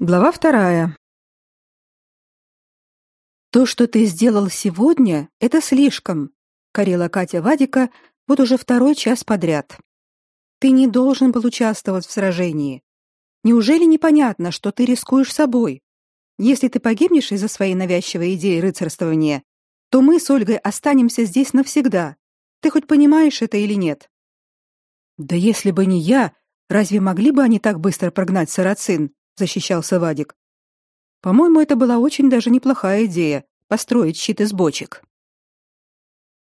Глава вторая. То, что ты сделал сегодня, это слишком, корила Катя Вадика вот уже второй час подряд. Ты не должен был участвовать в сражении. Неужели непонятно, что ты рискуешь собой? Если ты погибнешь из-за своей навязчивой идеи рыцарствования, то мы с Ольгой останемся здесь навсегда. Ты хоть понимаешь это или нет? Да если бы не я, разве могли бы они так быстро прогнать сарацин? Защищался Вадик. По-моему, это была очень даже неплохая идея построить щит из бочек.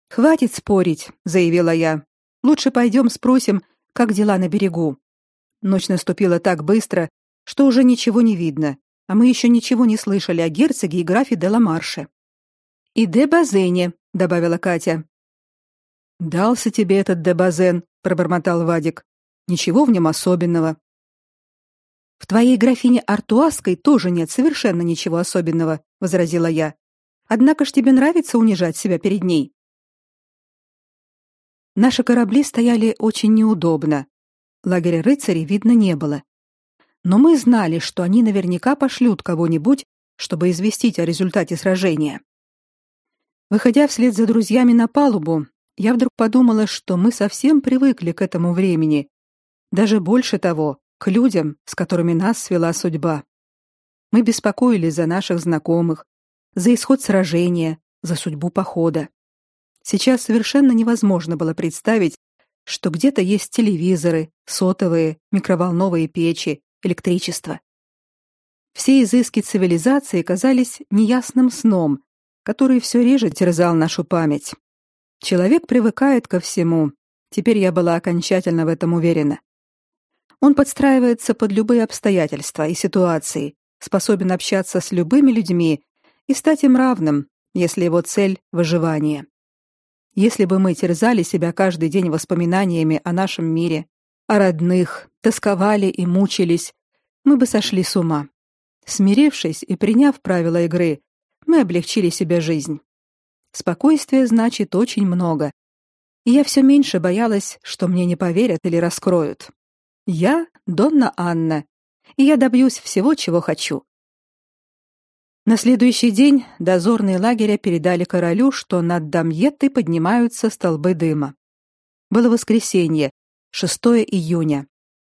Хватит спорить, заявила я. Лучше пойдем спросим, как дела на берегу. Ночь наступила так быстро, что уже ничего не видно, а мы еще ничего не слышали о герцоге и графе де Ламарше. И де Базене, добавила Катя. Дался тебе этот де Базен, пробормотал Вадик. Ничего в нем особенного. В твоей графине Артуаской тоже нет совершенно ничего особенного, возразила я. Однако ж тебе нравится унижать себя перед ней. Наши корабли стояли очень неудобно. Лагеря рыцарей видно не было. Но мы знали, что они наверняка пошлют кого-нибудь, чтобы известить о результате сражения. Выходя вслед за друзьями на палубу, я вдруг подумала, что мы совсем привыкли к этому времени. Даже больше того, к людям, с которыми нас свела судьба. Мы беспокоились за наших знакомых, за исход сражения, за судьбу похода. Сейчас совершенно невозможно было представить, что где-то есть телевизоры, сотовые, микроволновые печи, электричество. Все изыски цивилизации казались неясным сном, который все реже терзал нашу память. Человек привыкает ко всему. Теперь я была окончательно в этом уверена. Он подстраивается под любые обстоятельства и ситуации, способен общаться с любыми людьми и стать им равным, если его цель выживание. Если бы мы терзали себя каждый день воспоминаниями о нашем мире, о родных, тосковали и мучились, мы бы сошли с ума. Смирившись и приняв правила игры, мы облегчили себе жизнь. Спокойствие значит очень много. И я все меньше боялась, что мне не поверят или раскроют. Я Донна Анна, и я добьюсь всего, чего хочу. На следующий день дозорные лагеря передали королю, что над Дамьеттой поднимаются столбы дыма. Было воскресенье, 6 июня.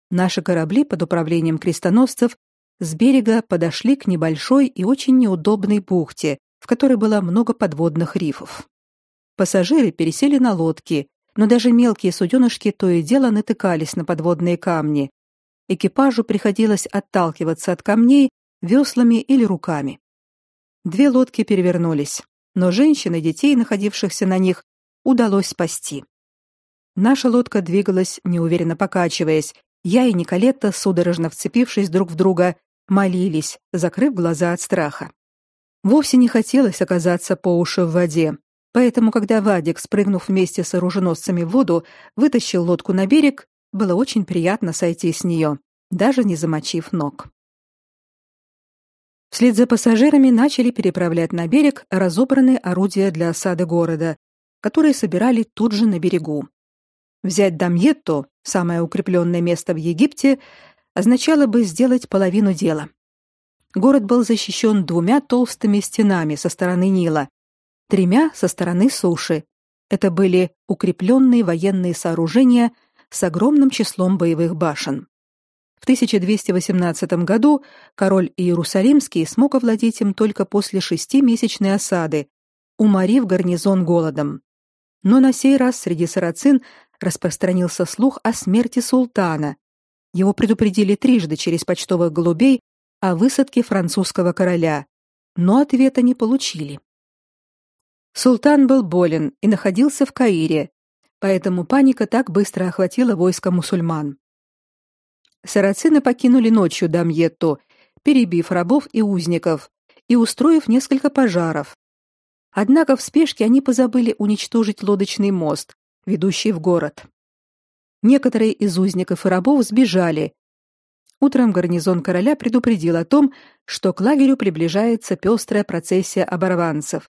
Наши корабли под управлением крестоносцев с берега подошли к небольшой и очень неудобной бухте, в которой было много подводных рифов. Пассажиры пересели на лодки, но даже мелкие суденышки то и дело натыкались на подводные камни. Экипажу приходилось отталкиваться от камней веслами или руками. Две лодки перевернулись, но женщин и детей, находившихся на них, удалось спасти. Наша лодка двигалась, неуверенно покачиваясь. Я и Николетта, судорожно вцепившись друг в друга, молились, закрыв глаза от страха. Вовсе не хотелось оказаться по уши в воде, Поэтому, когда Вадик, спрыгнув вместе с оруженосцами в воду, вытащил лодку на берег, было очень приятно сойти с нее, даже не замочив ног. Вслед за пассажирами начали переправлять на берег разобранные орудия для осады города, которые собирали тут же на берегу. Взять Дамьетто, самое укрепленное место в Египте, означало бы сделать половину дела. Город был защищен двумя толстыми стенами со стороны Нила, тремя со стороны суши. Это были укрепленные военные сооружения с огромным числом боевых башен. В 1218 году король Иерусалимский смог овладеть им только после шестимесячной осады, уморив гарнизон голодом. Но на сей раз среди сарацин распространился слух о смерти султана. Его предупредили трижды через почтовых голубей о высадке французского короля, но ответа не получили. Султан был болен и находился в Каире, поэтому паника так быстро охватила войско мусульман. Сарацины покинули ночью Дамьетту, перебив рабов и узников и устроив несколько пожаров. Однако в спешке они позабыли уничтожить лодочный мост, ведущий в город. Некоторые из узников и рабов сбежали. Утром гарнизон короля предупредил о том, что к лагерю приближается пестрая процессия оборванцев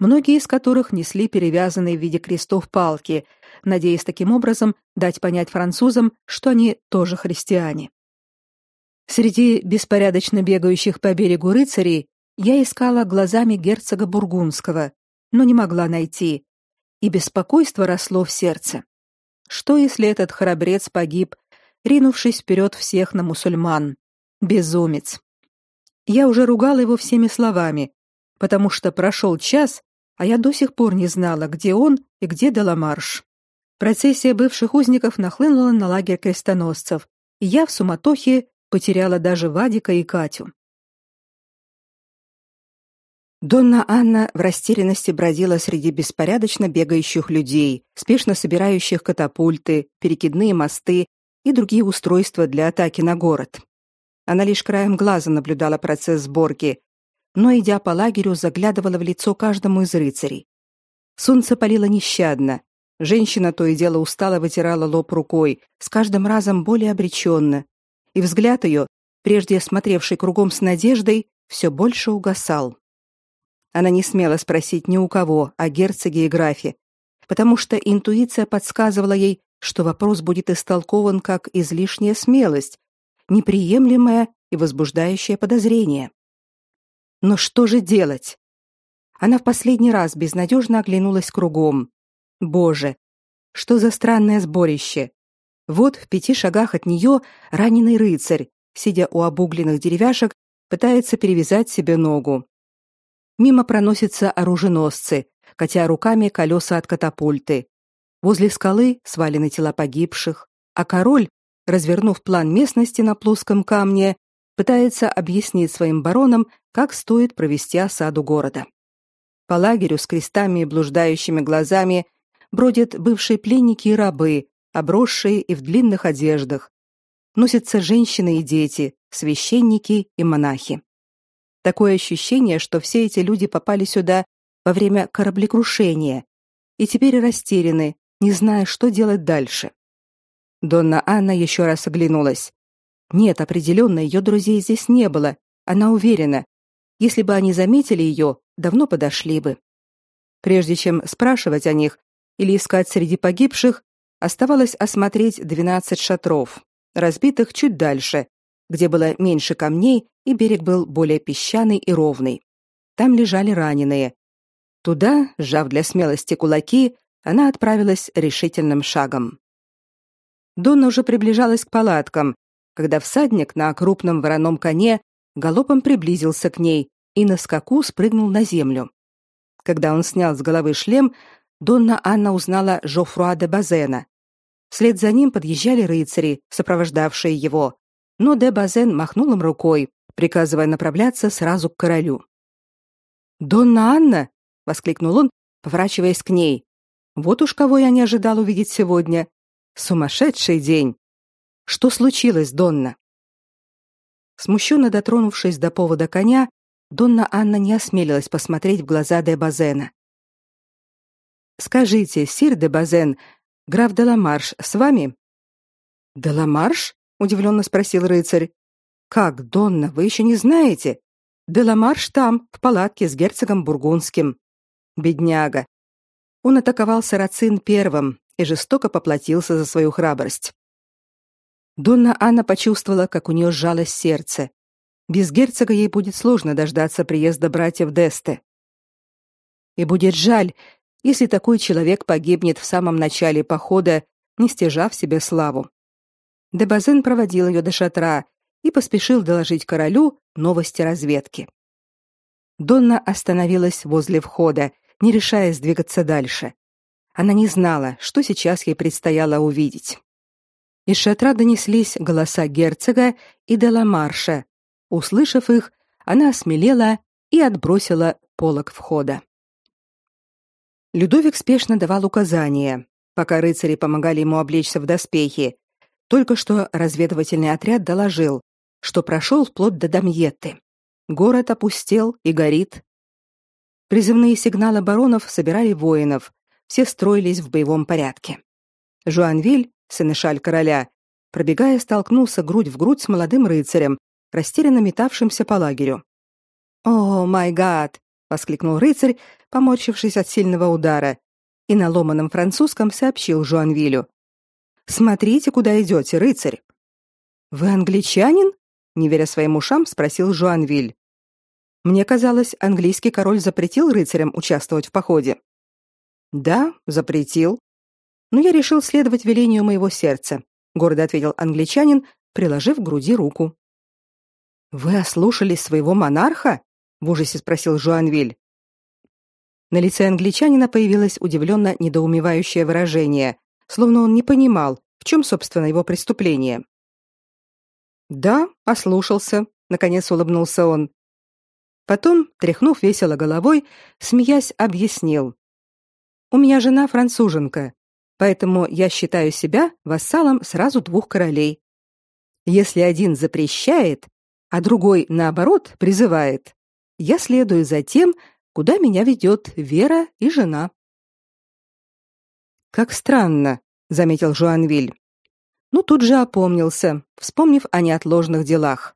многие из которых несли перевязанные в виде крестов палки, надеясь таким образом дать понять французам, что они тоже христиане. Среди беспорядочно бегающих по берегу рыцарей я искала глазами герцога бургундского, но не могла найти, и беспокойство росло в сердце. Что если этот храбрец погиб, ринувшись вперед всех на мусульман? Безумец. Я уже ругала его всеми словами, потому что прошел час, а я до сих пор не знала, где он и где Деламарш. Процессия бывших узников нахлынула на лагерь крестоносцев, и я в суматохе потеряла даже Вадика и Катю. Донна Анна в растерянности бродила среди беспорядочно бегающих людей, спешно собирающих катапульты, перекидные мосты и другие устройства для атаки на город. Она лишь краем глаза наблюдала процесс сборки, но идя по лагерю, заглядывала в лицо каждому из рыцарей. Солнце палило нещадно. Женщина то и дело устало вытирала лоб рукой, с каждым разом более обреченно, и взгляд ее, прежде смотревший кругом с надеждой, все больше угасал. Она не смела спросить ни у кого о герцоге и графе, потому что интуиция подсказывала ей, что вопрос будет истолкован как излишняя смелость, неприемлемое и возбуждающее подозрение. Но что же делать? Она в последний раз безнадежно оглянулась кругом. Боже, что за странное сборище! Вот в пяти шагах от нее раненый рыцарь, сидя у обугленных деревяшек, пытается перевязать себе ногу. Мимо проносятся оруженосцы, катя руками колеса от катапульты. Возле скалы свалены тела погибших, а король, развернув план местности на плоском камне, пытается объяснить своим баронам, как стоит провести осаду города. По лагерю с крестами и блуждающими глазами бродят бывшие пленники и рабы, обросшие и в длинных одеждах. Носятся женщины и дети, священники и монахи. Такое ощущение, что все эти люди попали сюда во время кораблекрушения и теперь растеряны, не зная, что делать дальше. Донна Анна еще раз оглянулась. Нет, определенно ее друзей здесь не было. Она уверена. Если бы они заметили ее, давно подошли бы. Прежде чем спрашивать о них или искать среди погибших, Оставалось осмотреть 12 шатров, разбитых чуть дальше, где было меньше камней и берег был более песчаный и ровный. Там лежали раненые. Туда, сжав для смелости кулаки, она отправилась решительным шагом. Донна уже приближалась к палаткам, когда всадник на крупном вороном коне галопом приблизился к ней и на скаку спрыгнул на землю. Когда он снял с головы шлем, Донна Анна узнала Жофруа де Базена, Вслед за ним подъезжали рыцари, сопровождавшие его, но де Базен махнул им рукой, приказывая направляться сразу к королю. «Донна Анна!» — воскликнул он, поворачиваясь к ней. «Вот уж кого я не ожидал увидеть сегодня. Сумасшедший день! Что случилось, Донна?» Смущенно дотронувшись до повода коня, Донна Анна не осмелилась посмотреть в глаза де Базена. «Скажите, сир де Базен, Граф Деламарш с вами? Деламарш? удивленно спросил рыцарь. Как, Донна, вы еще не знаете? Деламарш там, в палатке с герцогом бургундским. Бедняга. Он атаковал сарацин первым и жестоко поплатился за свою храбрость. Донна Анна почувствовала, как у нее сжалось сердце. Без герцога ей будет сложно дождаться приезда братьев Десте. И будет жаль, если такой человек погибнет в самом начале похода, не стяжав себе славу. Дебазен проводил ее до шатра и поспешил доложить королю новости разведки. Донна остановилась возле входа, не решаясь двигаться дальше. Она не знала, что сейчас ей предстояло увидеть. Из шатра донеслись голоса герцога и Деламарша. Услышав их, она осмелела и отбросила полог входа. Людовик спешно давал указания, пока рыцари помогали ему облечься в доспехи. Только что разведывательный отряд доложил, что прошел вплоть до Дамьетты. Город опустел и горит. Призывные сигналы баронов собирали воинов, все строились в боевом порядке. Жуанвиль, сенешаль короля, пробегая, столкнулся грудь в грудь с молодым рыцарем, растерянно метавшимся по лагерю. «О, май гад!» — воскликнул рыцарь, поморщившись от сильного удара, и на ломаном французском сообщил Жуанвилю. «Смотрите, куда идете, рыцарь!» «Вы англичанин?» не веря своим ушам, спросил Жуанвиль. Мне казалось, английский король запретил рыцарям участвовать в походе. Да, запретил. Но я решил следовать велению моего сердца, гордо ответил англичанин, приложив к груди руку. Вы ослушались своего монарха? в ужасе спросил Жуанвиль. На лице англичанина появилось удивленно недоумевающее выражение, словно он не понимал, в чем, собственно, его преступление. Да, ослушался, наконец улыбнулся он. Потом, тряхнув весело головой, смеясь, объяснил: "У меня жена француженка, поэтому я считаю себя вассалом сразу двух королей. Если один запрещает, а другой наоборот призывает, я следую за тем, куда меня ведет Вера и жена. Как странно, заметил Жуанвиль. Ну тут же опомнился, вспомнив о неотложных делах.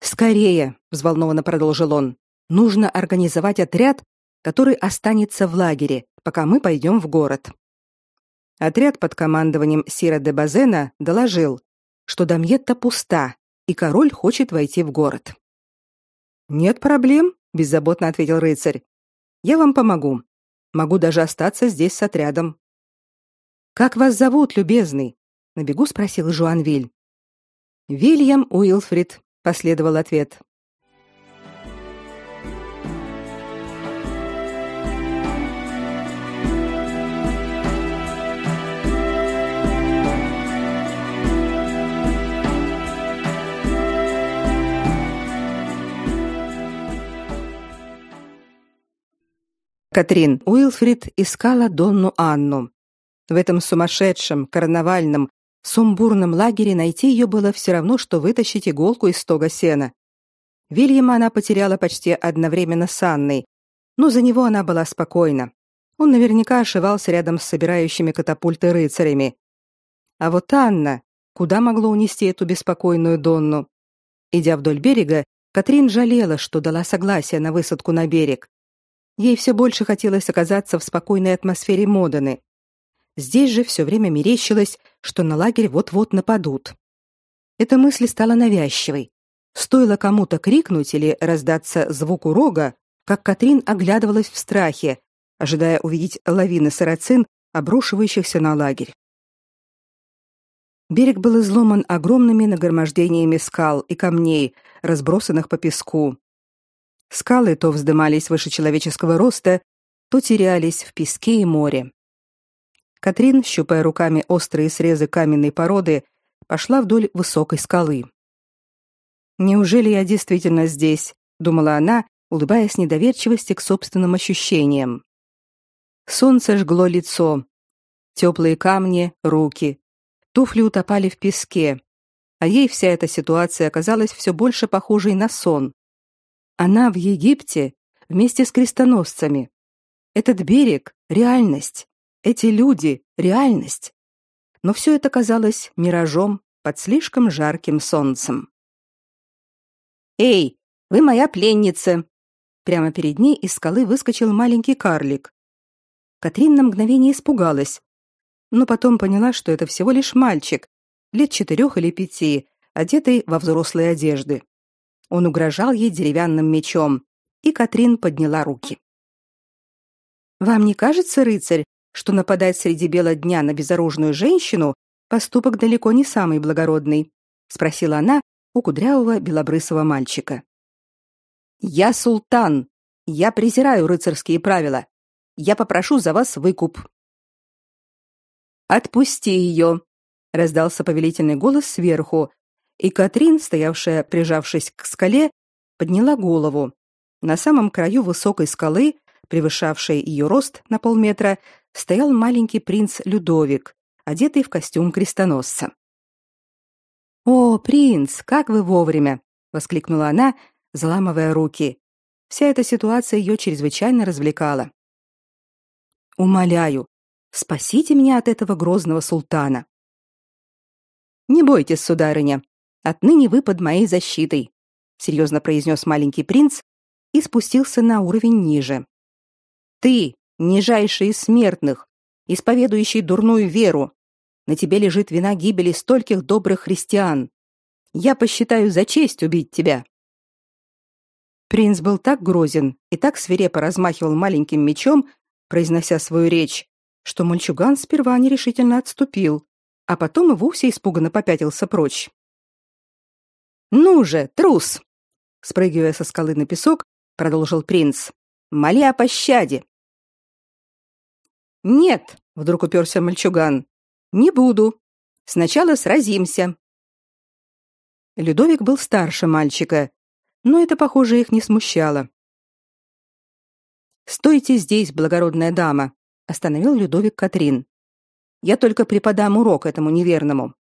Скорее, взволнованно продолжил он. Нужно организовать отряд, который останется в лагере, пока мы пойдем в город. Отряд под командованием Сира де Базена доложил, что Дамьетта пуста, и король хочет войти в город. Нет проблем, беззаботно ответил рыцарь. Я вам помогу. Могу даже остаться здесь с отрядом. Как вас зовут, любезный? на бегу спросил Жуанвиль. Вильям Уилфрид, последовал ответ. Катрин Уилфрид искала Донну Анну. В этом сумасшедшем, карнавальном, сумбурном лагере найти ее было все равно, что вытащить иголку из стога сена. Вильяма она потеряла почти одновременно с Анной, но за него она была спокойна. Он наверняка ошивался рядом с собирающими катапульты рыцарями. А вот Анна, куда могло унести эту беспокойную Донну? Идя вдоль берега, Катрин жалела, что дала согласие на высадку на берег. Ей все больше хотелось оказаться в спокойной атмосфере Модены. Здесь же все время мерещилось, что на лагерь вот-вот нападут. Эта мысль стала навязчивой. Стоило кому-то крикнуть или раздаться звуку рога, как Катрин оглядывалась в страхе, ожидая увидеть лавины сарацин, обрушивающихся на лагерь. Берег был изломан огромными нагромождениями скал и камней, разбросанных по песку. Скалы то вздымались выше человеческого роста, то терялись в песке и море. Катрин, щупая руками острые срезы каменной породы, пошла вдоль высокой скалы. Неужели я действительно здесь, думала она, улыбаясь недоверчивости к собственным ощущениям. Солнце жгло лицо. Теплые камни, руки. Туфли утопали в песке. А ей вся эта ситуация оказалась все больше похожей на сон. Она в Египте вместе с крестоносцами. Этот берег реальность. Эти люди реальность. Но все это казалось миражом под слишком жарким солнцем. Эй, вы моя пленница. Прямо перед ней из скалы выскочил маленький карлик. Катрин на мгновение испугалась, но потом поняла, что это всего лишь мальчик, лет четырех или пяти, одетый во взрослые одежды. Он угрожал ей деревянным мечом, и Катрин подняла руки. Вам не кажется, рыцарь, что нападать среди бела дня на безоружную женщину поступок далеко не самый благородный, спросила она у кудрявого белобрысого мальчика. Я султан. Я презираю рыцарские правила. Я попрошу за вас выкуп. Отпусти ее!» — раздался повелительный голос сверху, и Катрин, стоявшая, прижавшись к скале, подняла голову. На самом краю высокой скалы, превышавшей ее рост на полметра, стоял маленький принц Людовик, одетый в костюм крестоносца. «О, принц, как вы вовремя!» — воскликнула она, заламывая руки. Вся эта ситуация ее чрезвычайно развлекала. «Умоляю, спасите меня от этого грозного султана!» «Не бойтесь, сударыня, Отныне вы под моей защитой, серьезно произнес маленький принц и спустился на уровень ниже. Ты, нижайший из смертных, исповедующий дурную веру, на тебе лежит вина гибели стольких добрых христиан. Я посчитаю за честь убить тебя. Принц был так грозен и так свирепо размахивал маленьким мечом, произнося свою речь, что мальчуган сперва нерешительно отступил, а потом и вовсе испуганно попятился прочь. «Ну же, трус!» Спрыгивая со скалы на песок, продолжил принц. «Моли о пощаде!» «Нет!» — вдруг уперся мальчуган. «Не буду. Сначала сразимся». Людовик был старше мальчика, но это, похоже, их не смущало. «Стойте здесь, благородная дама», — остановил Людовик Катрин. «Я только преподам урок этому неверному».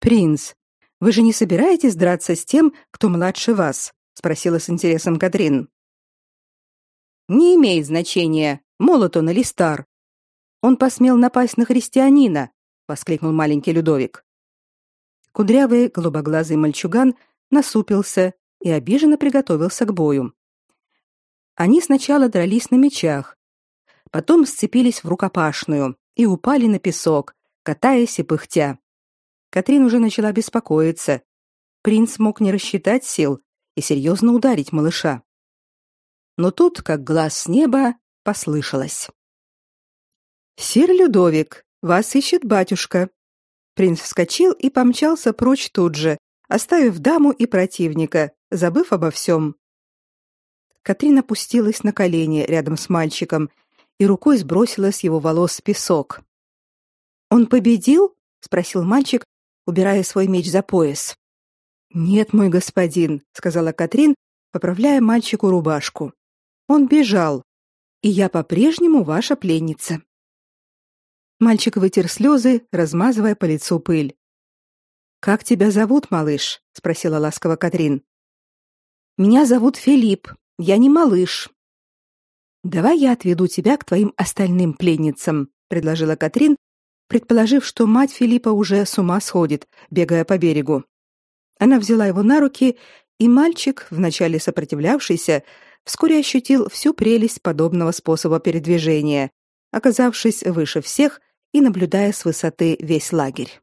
«Принц, вы же не собираетесь драться с тем, кто младше вас?» — спросила с интересом Катрин. «Не имеет значения, молод он или стар. Он посмел напасть на христианина», — воскликнул маленький Людовик. Кудрявый голубоглазый мальчуган насупился и обиженно приготовился к бою. Они сначала дрались на мечах, потом сцепились в рукопашную и упали на песок, катаясь и пыхтя. Катрин уже начала беспокоиться. Принц мог не рассчитать сил и серьезно ударить малыша. Но тут, как глаз с неба, послышалось. «Сир Людовик, вас ищет батюшка». Принц вскочил и помчался прочь тут же, оставив даму и противника, забыв обо всем. Катрин опустилась на колени рядом с мальчиком и рукой сбросила с его волос песок. «Он победил?» — спросил мальчик, убирая свой меч за пояс. «Нет, мой господин», — сказала Катрин, поправляя мальчику рубашку. «Он бежал, и я по-прежнему ваша пленница». Мальчик вытер слезы, размазывая по лицу пыль. Как тебя зовут, малыш? спросила ласково Катрин. Меня зовут Филипп. Я не малыш. Давай я отведу тебя к твоим остальным пленницам, предложила Катрин, предположив, что мать Филиппа уже с ума сходит, бегая по берегу. Она взяла его на руки, и мальчик, вначале сопротивлявшийся, вскоре ощутил всю прелесть подобного способа передвижения, оказавшись выше всех и наблюдая с высоты весь лагерь.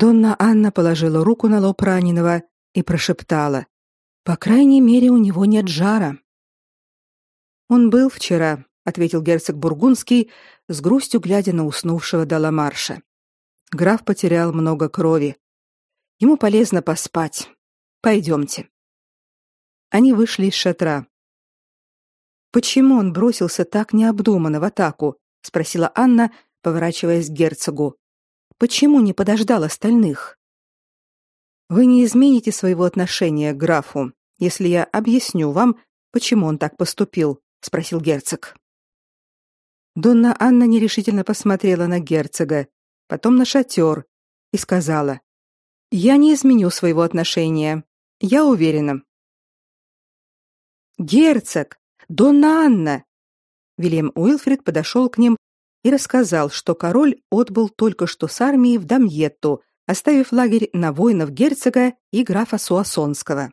Донна Анна положила руку на лоб раненого и прошептала: "По крайней мере, у него нет жара". Он был вчера, ответил герцог бургундский, с грустью глядя на уснувшего Даламарша. Граф потерял много крови. Ему полезно поспать. Пойдемте. Они вышли из шатра. Почему он бросился так необдуманно в атаку? спросила Анна, поворачиваясь к герцогу. Почему не подождал остальных? Вы не измените своего отношения к графу, если я объясню вам, почему он так поступил, спросил герцог. Донна Анна нерешительно посмотрела на герцога, потом на шатер и сказала: "Я не изменю своего отношения. Я уверена". Герцог, Донна Анна. Вильям Уилфрид подошел к ним и рассказал, что король отбыл только что с армией в Дамьетту, оставив лагерь на воинов герцога и графа Суассонского.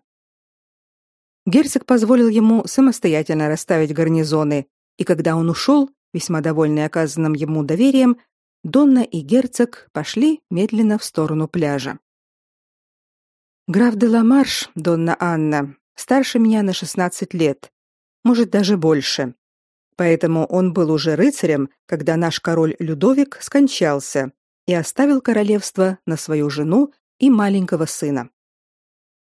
Герцог позволил ему самостоятельно расставить гарнизоны, и когда он ушел, весьма довольный оказанным ему доверием, Донна и герцог пошли медленно в сторону пляжа. Граф де Ламарш, Донна Анна, старше меня на 16 лет, может даже больше. Поэтому он был уже рыцарем, когда наш король Людовик скончался и оставил королевство на свою жену и маленького сына.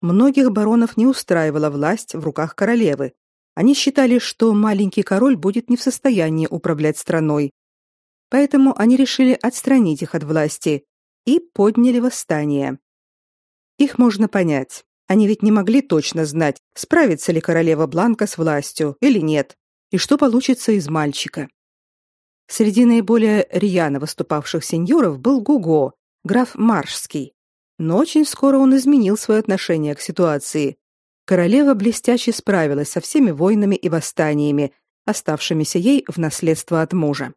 Многих баронов не устраивала власть в руках королевы. Они считали, что маленький король будет не в состоянии управлять страной. Поэтому они решили отстранить их от власти и подняли восстание. Их можно понять. Они ведь не могли точно знать, справится ли королева Бланка с властью или нет и что получится из мальчика. Среди наиболее рьяно выступавших сеньоров был Гуго, граф Маршский. Но очень скоро он изменил свое отношение к ситуации. Королева блестяще справилась со всеми войнами и восстаниями, оставшимися ей в наследство от мужа.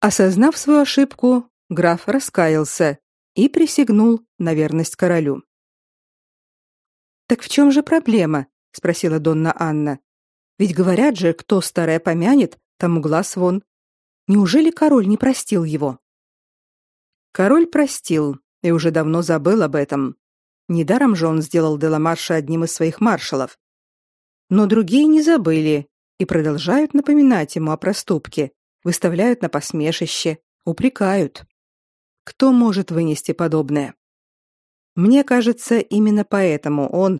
Осознав свою ошибку, граф раскаялся и присягнул на верность королю. Так в чем же проблема? спросила Донна Анна. Ведь говорят же, кто старое помянет, тому глаз вон. Неужели король не простил его? Король простил и уже давно забыл об этом. Недаром же он сделал Деламарша одним из своих маршалов. Но другие не забыли и продолжают напоминать ему о проступке, выставляют на посмешище, упрекают. Кто может вынести подобное? Мне кажется, именно поэтому он,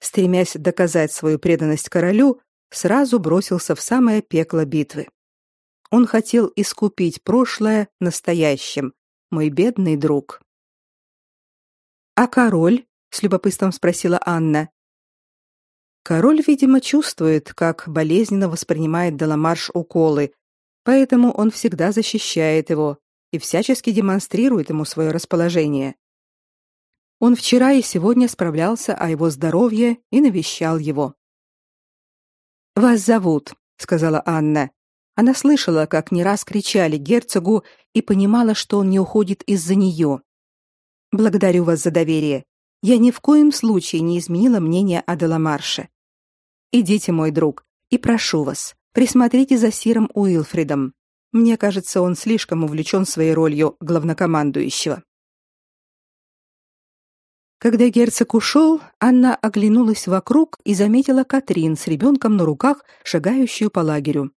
стремясь доказать свою преданность королю, сразу бросился в самое пекло битвы. Он хотел искупить прошлое настоящим, мой бедный друг. А король? с любопытством спросила Анна. Король, видимо, чувствует, как болезненно воспринимает Деламарш уколы, поэтому он всегда защищает его и всячески демонстрирует ему свое расположение. Он вчера и сегодня справлялся о его здоровье и навещал его. Вас зовут, сказала Анна. Она слышала, как не раз кричали герцогу и понимала, что он не уходит из-за нее. Благодарю вас за доверие. Я ни в коем случае не изменила мнение о Деламарше. Идите, мой друг, и прошу вас, присмотрите за сиром Уилфридом. Мне кажется, он слишком увлечен своей ролью главнокомандующего. Когда герцог ушел, Анна оглянулась вокруг и заметила Катрин с ребенком на руках, шагающую по лагерю.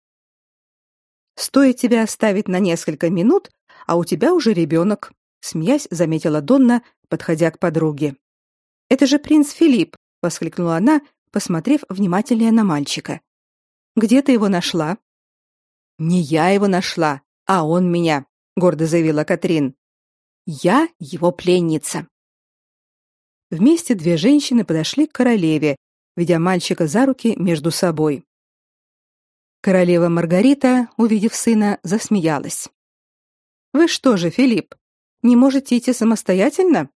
Стоит тебя оставить на несколько минут, а у тебя уже ребенок», — смеясь заметила Донна, подходя к подруге. Это же принц Филипп, воскликнула она, посмотрев внимательнее на мальчика. Где ты его нашла? Не я его нашла, а он меня, гордо заявила Катрин. Я его пленница. Вместе две женщины подошли к королеве, ведя мальчика за руки между собой. Королева Маргарита, увидев сына, засмеялась. Вы что же, Филипп, не можете идти самостоятельно?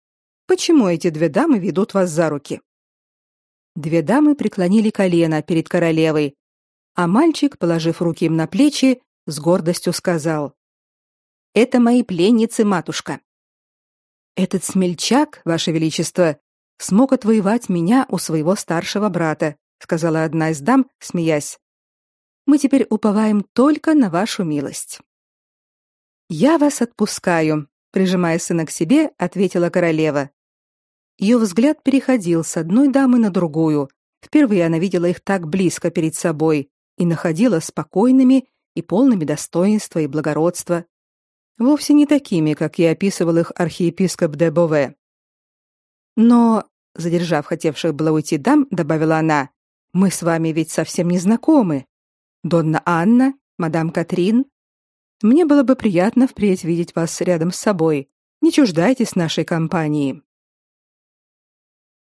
Почему эти две дамы ведут вас за руки? Две дамы преклонили колено перед королевой, а мальчик, положив руки им на плечи, с гордостью сказал: "Это мои пленницы, матушка. Этот смельчак, ваше величество, смог отвоевать меня у своего старшего брата, сказала одна из дам, смеясь. Мы теперь уповаем только на вашу милость. Я вас отпускаю, прижимая сына к себе, ответила королева. Ее взгляд переходил с одной дамы на другую. Впервые она видела их так близко перед собой и находила спокойными и полными достоинства и благородства, вовсе не такими, как я описывал их архиепископ де Бове. Но, задержав хотевших было уйти дам, добавила она: "Мы с вами ведь совсем не знакомы. Донна Анна, мадам Катрин, мне было бы приятно впредь видеть вас рядом с собой. Не чуждайтесь нашей компании".